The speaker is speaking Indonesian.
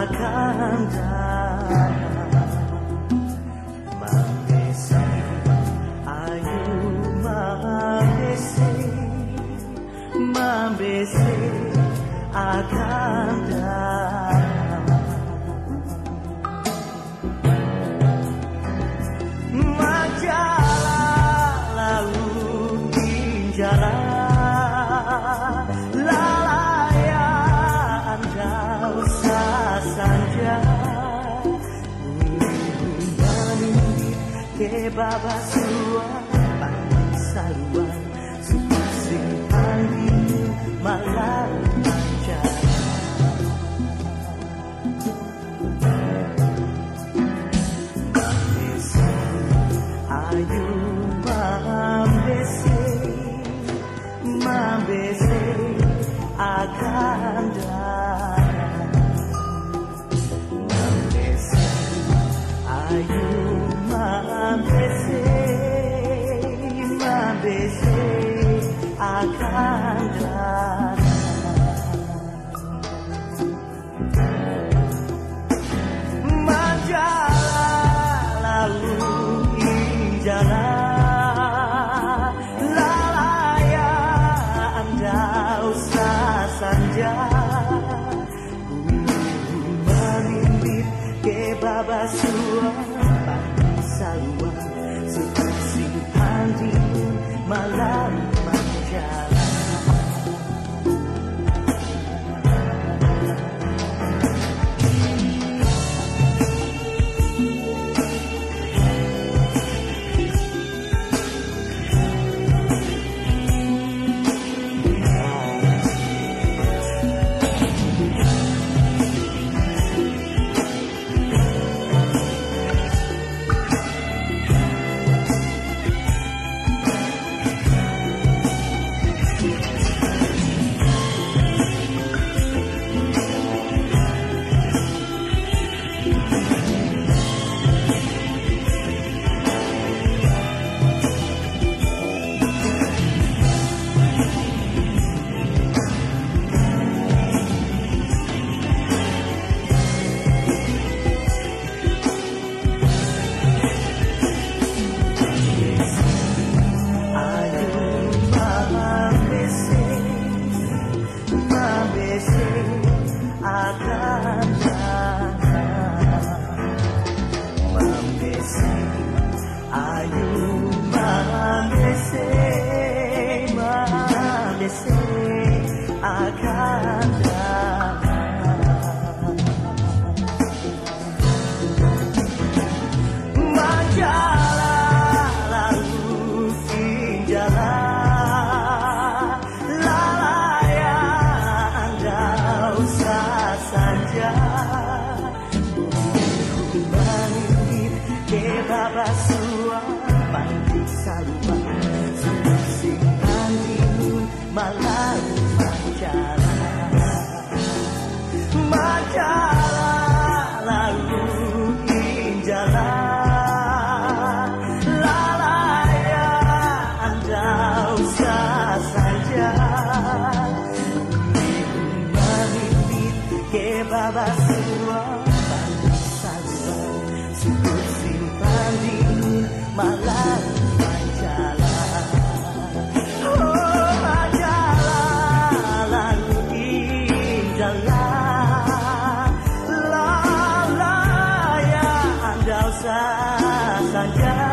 akan datang, Mangesi, ayu mangesi, mangesi akan datang. baba sua Pandang saluan Sukusing angin malam Ayu mabese, mabese akan datang. Mabese, ayu. 啊。saja